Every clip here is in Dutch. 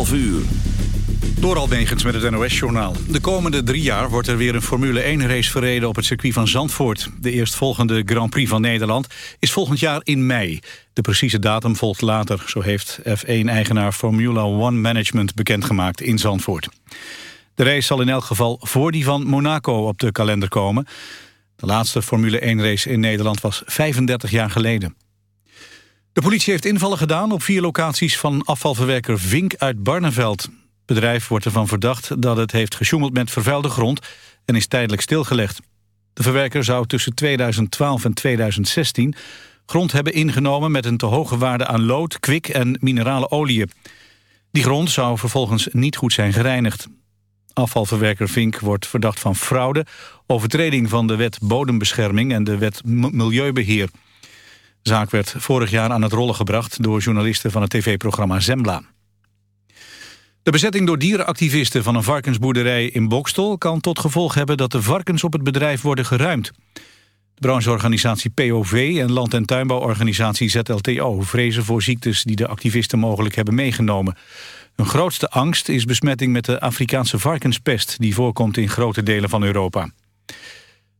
11 uur. Door Almegens met het NOS-journaal. De komende drie jaar wordt er weer een Formule 1-race verreden op het circuit van Zandvoort. De eerstvolgende Grand Prix van Nederland is volgend jaar in mei. De precieze datum volgt later, zo heeft F1-eigenaar Formula One Management bekendgemaakt in Zandvoort. De race zal in elk geval voor die van Monaco op de kalender komen. De laatste Formule 1-race in Nederland was 35 jaar geleden. De politie heeft invallen gedaan op vier locaties van afvalverwerker Vink uit Barneveld. Het bedrijf wordt ervan verdacht dat het heeft gesjoemeld met vervuilde grond en is tijdelijk stilgelegd. De verwerker zou tussen 2012 en 2016 grond hebben ingenomen met een te hoge waarde aan lood, kwik en minerale oliën. Die grond zou vervolgens niet goed zijn gereinigd. Afvalverwerker Vink wordt verdacht van fraude, overtreding van de wet bodembescherming en de wet milieubeheer. De zaak werd vorig jaar aan het rollen gebracht door journalisten van het tv-programma Zembla. De bezetting door dierenactivisten van een varkensboerderij in Bokstel... kan tot gevolg hebben dat de varkens op het bedrijf worden geruimd. De brancheorganisatie POV en land- en tuinbouworganisatie ZLTO... vrezen voor ziektes die de activisten mogelijk hebben meegenomen. Hun grootste angst is besmetting met de Afrikaanse varkenspest... die voorkomt in grote delen van Europa.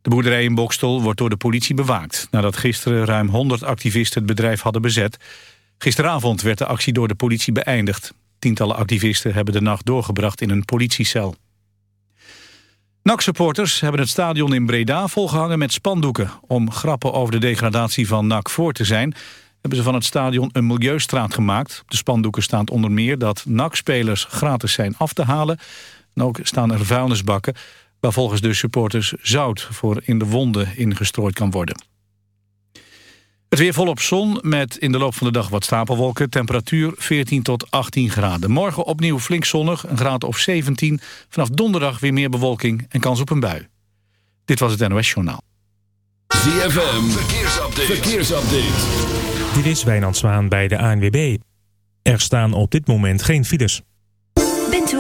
De boerderij in Bokstel wordt door de politie bewaakt... nadat gisteren ruim 100 activisten het bedrijf hadden bezet. Gisteravond werd de actie door de politie beëindigd. Tientallen activisten hebben de nacht doorgebracht in een politiecel. NAC-supporters hebben het stadion in Breda volgehangen met spandoeken. Om grappen over de degradatie van NAC voor te zijn... hebben ze van het stadion een milieustraat gemaakt. Op de spandoeken staat onder meer dat NAC-spelers gratis zijn af te halen. En ook staan er vuilnisbakken waar volgens de supporters zout voor in de wonden ingestrooid kan worden. Het weer volop zon met in de loop van de dag wat stapelwolken. Temperatuur 14 tot 18 graden. Morgen opnieuw flink zonnig, een graad of 17. Vanaf donderdag weer meer bewolking en kans op een bui. Dit was het NOS Journaal. ZFM, verkeersupdate. verkeersupdate. Dit is Wijnand Zwaan bij de ANWB. Er staan op dit moment geen files.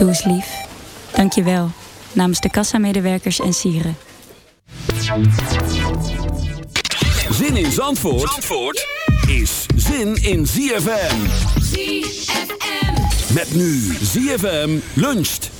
Doe eens lief. Dank je wel. Namens de kassamedewerkers en sieren. Zin in Zandvoort, Zandvoort is zin in ZFM. ZFM. Met nu ZFM luncht.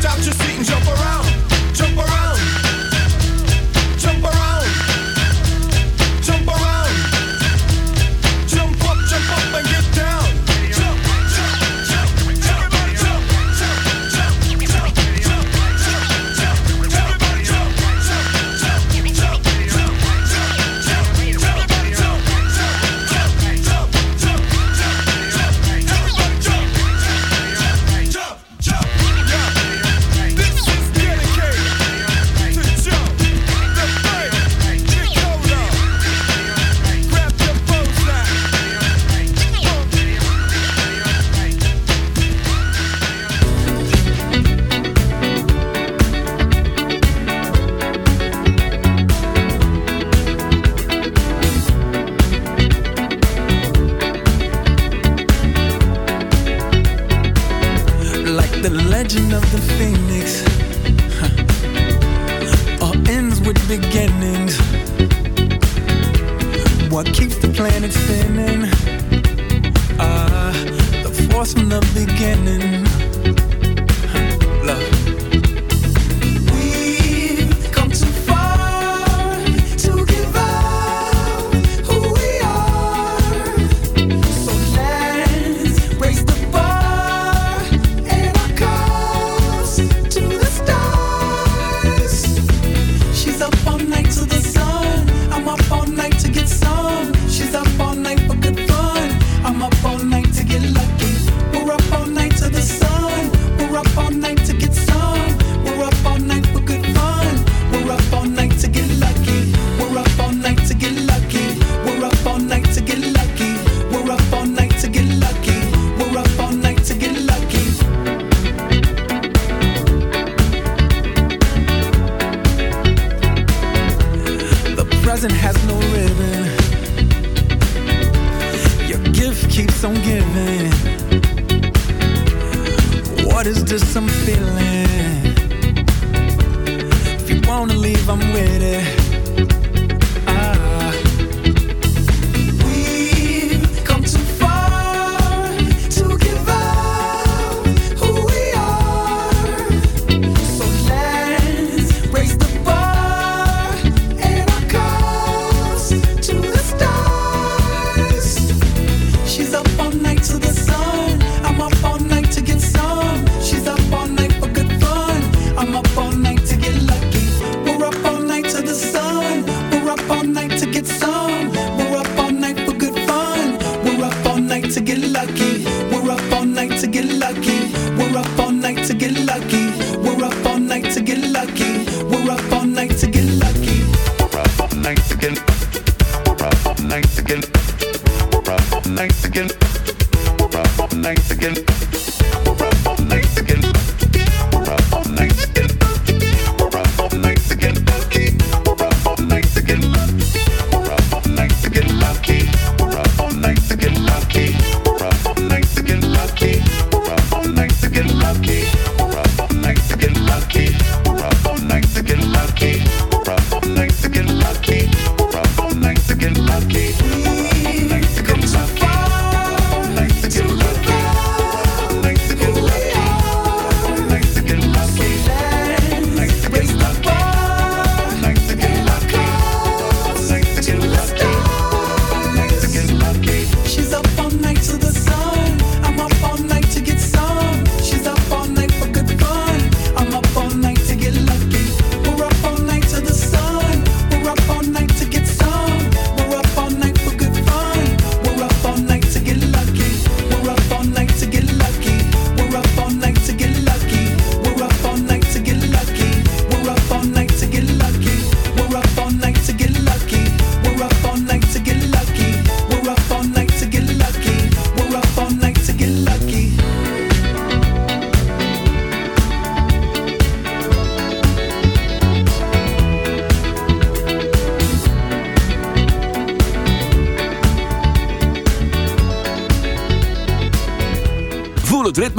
Time to see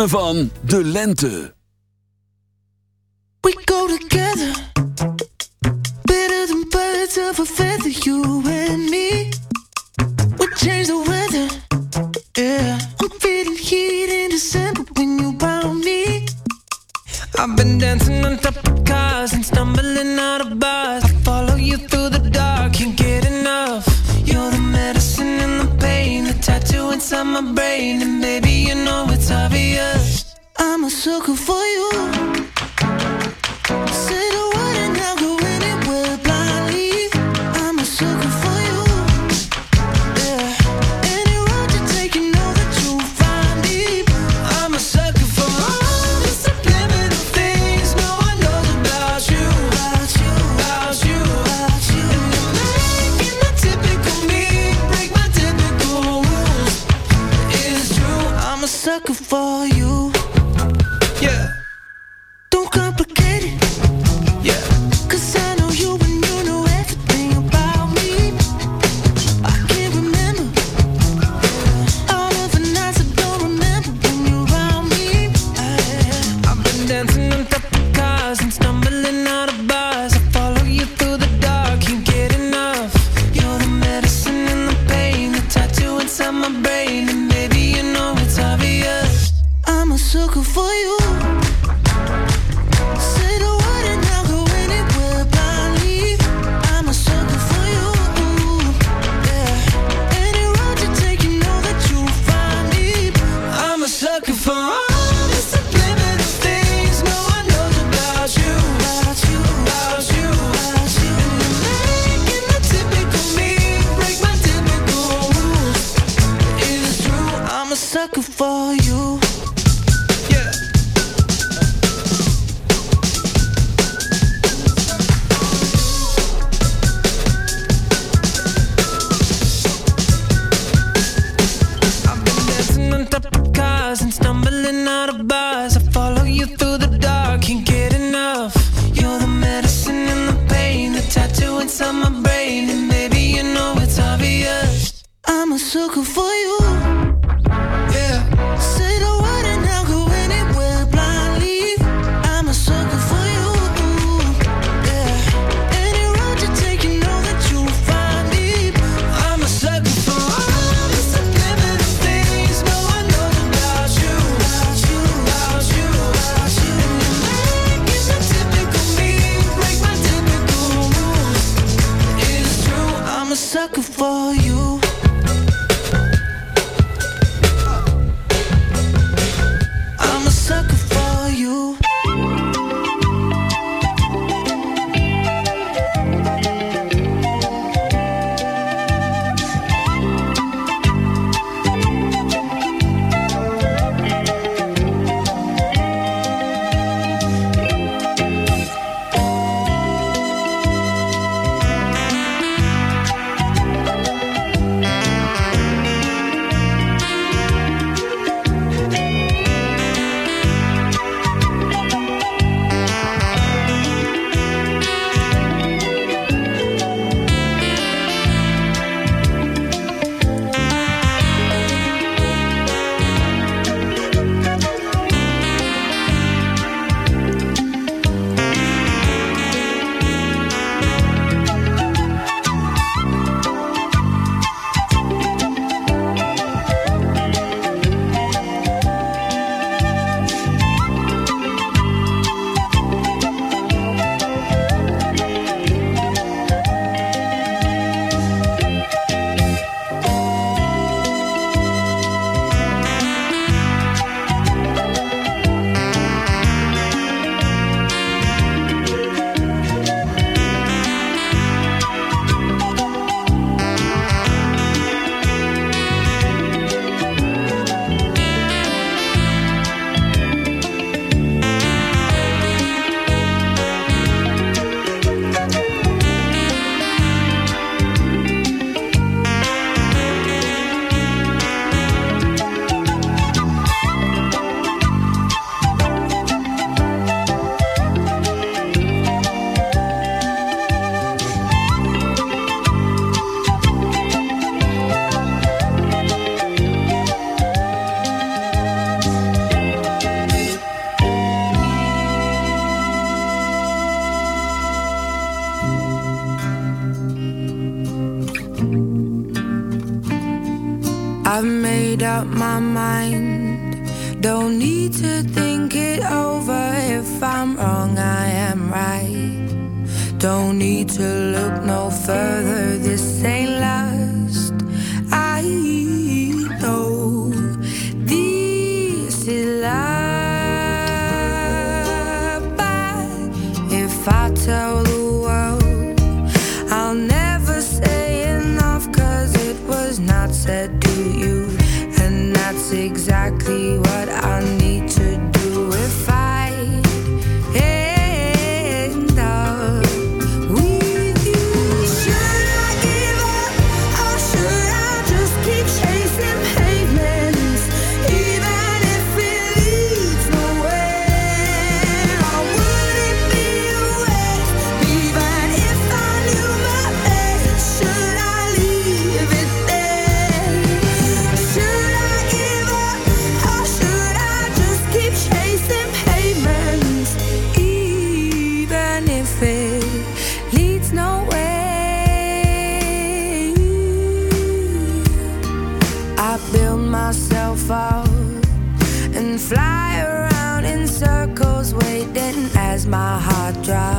van de lente. looking for you. of what drive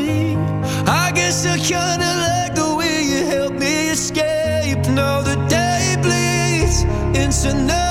I kinda like the way you help me escape. Now the day bleeds into nightfall,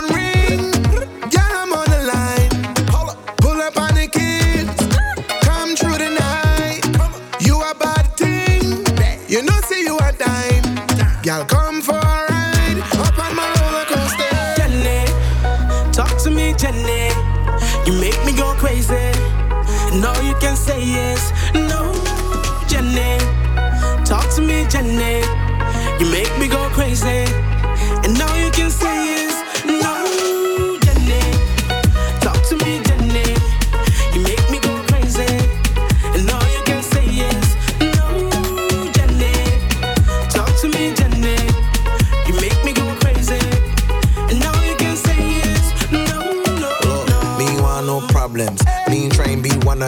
No, Jenny, talk to me, Jenny. You make me go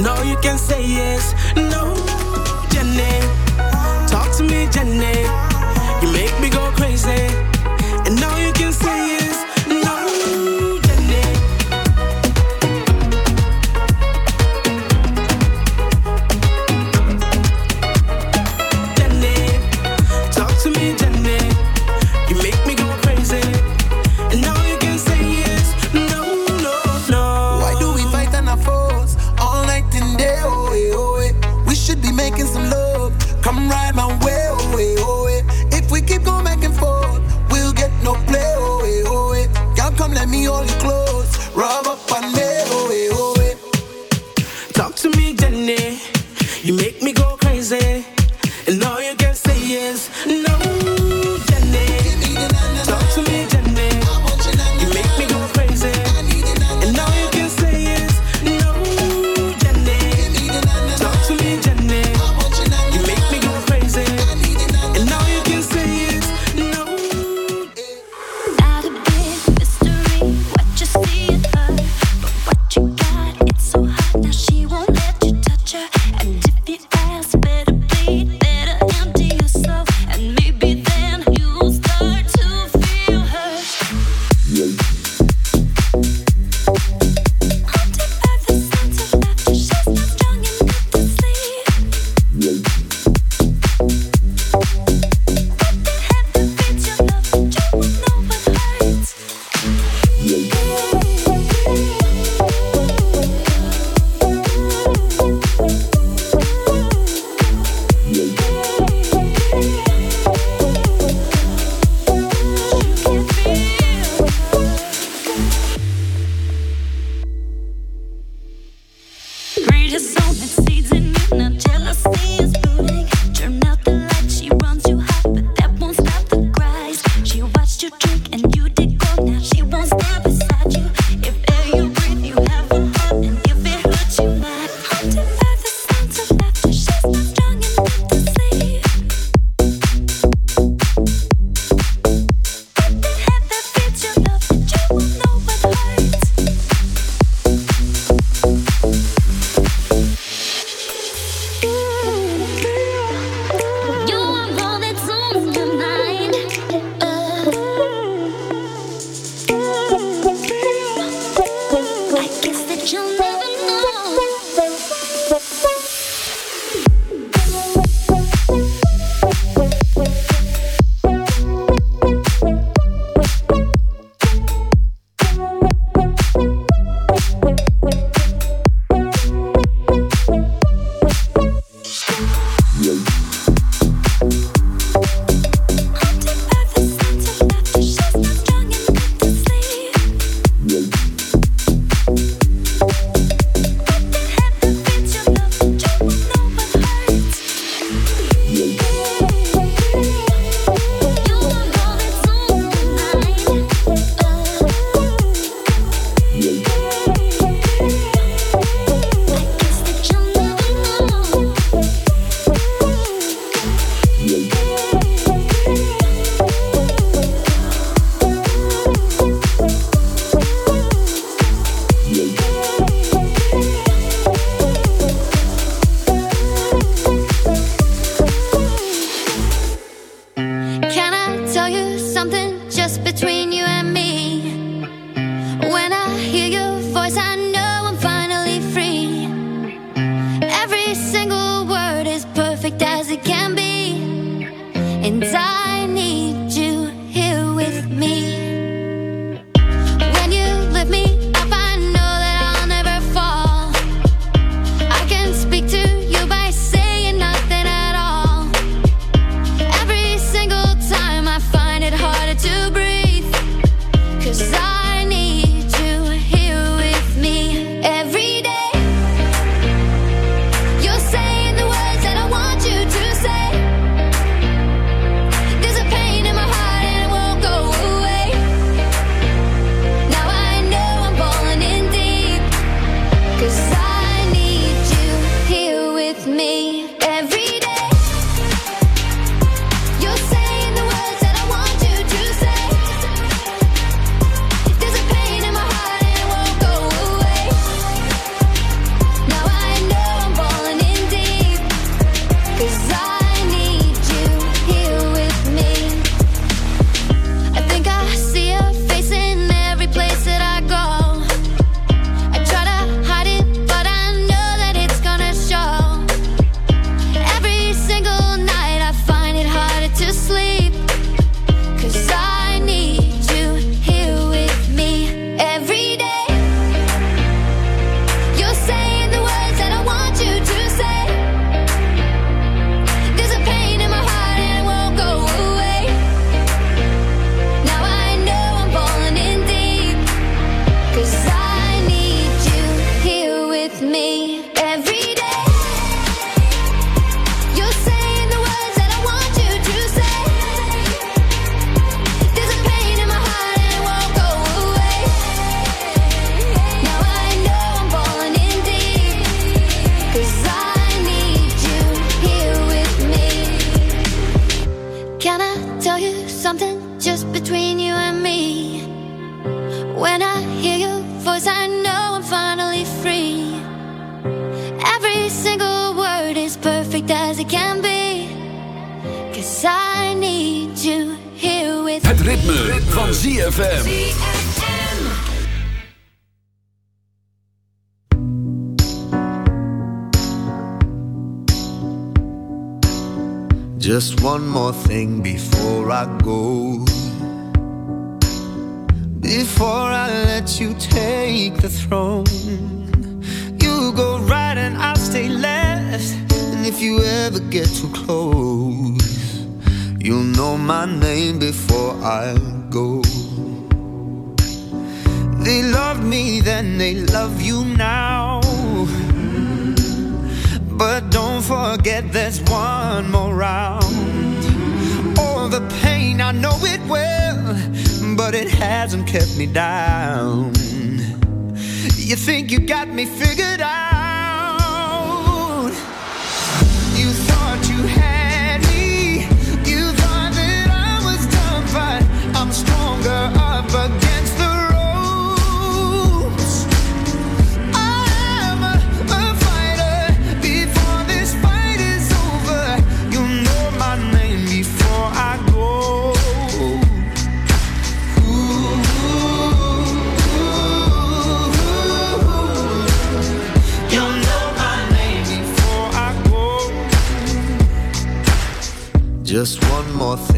No, you can say yes, no, Jenny.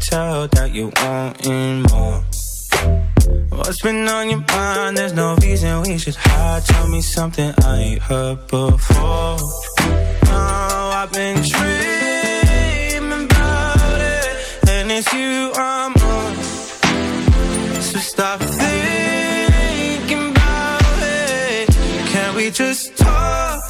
Tell that you wanting more. What's been on your mind? There's no reason we should hide. Tell me something I ain't heard before. Oh, I've been dreaming about it, and it's you I'm on. So stop thinking about it. Can we just talk?